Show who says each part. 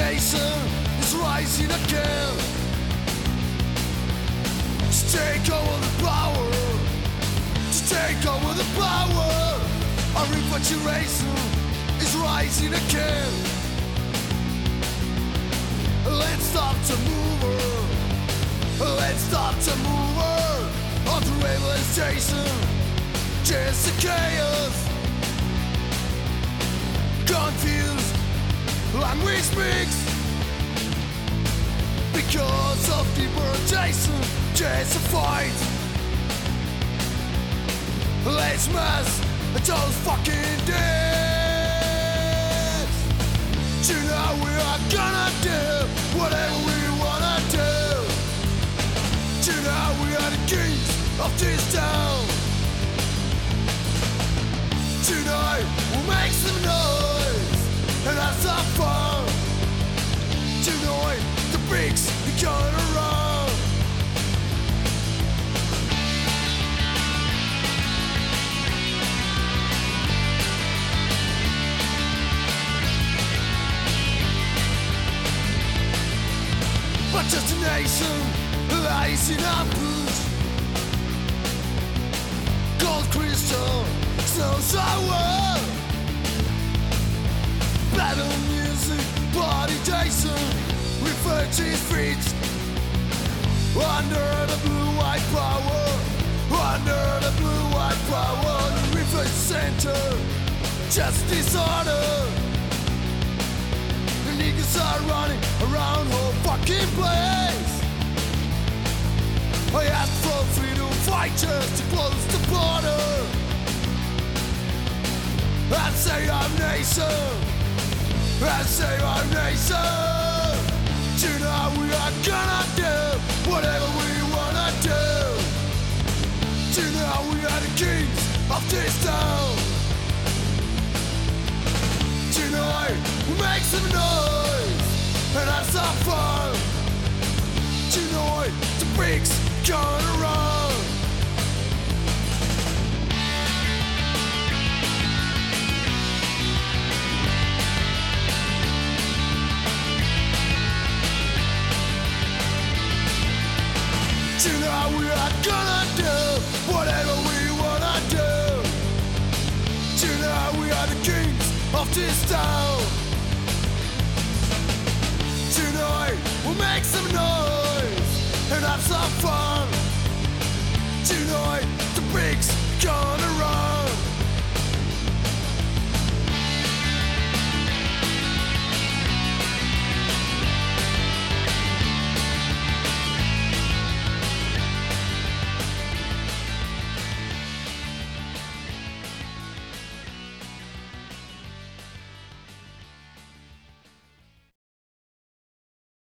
Speaker 1: nation is rising again to take over the power, to take over the power. Our refrigeration is rising again. Let's stop to move her. Let's stop to move her on the station. Just the chaos, language speaks because of deportation. Jason a fight. Let's mass those fucking dead. Tonight we are gonna do whatever we wanna do. Tonight we are the kings of this town. But just a nation lies in our boots. Gold crystal, snow sour. Battle music, body Jason, to his feet. Under the blue white power, under the blue white power, refer center, just disorder. The niggas are running place. I ask for freedom fighters to close the border. I say our nation. I say our nation. Tonight we are gonna do whatever we wanna do. Tonight we are the kings of this town. Tonight we make some noise and fun. Tonight the bricks gonna run. Tonight we are gonna do whatever we wanna do. Tonight we are the kings of this town. Lots of fun.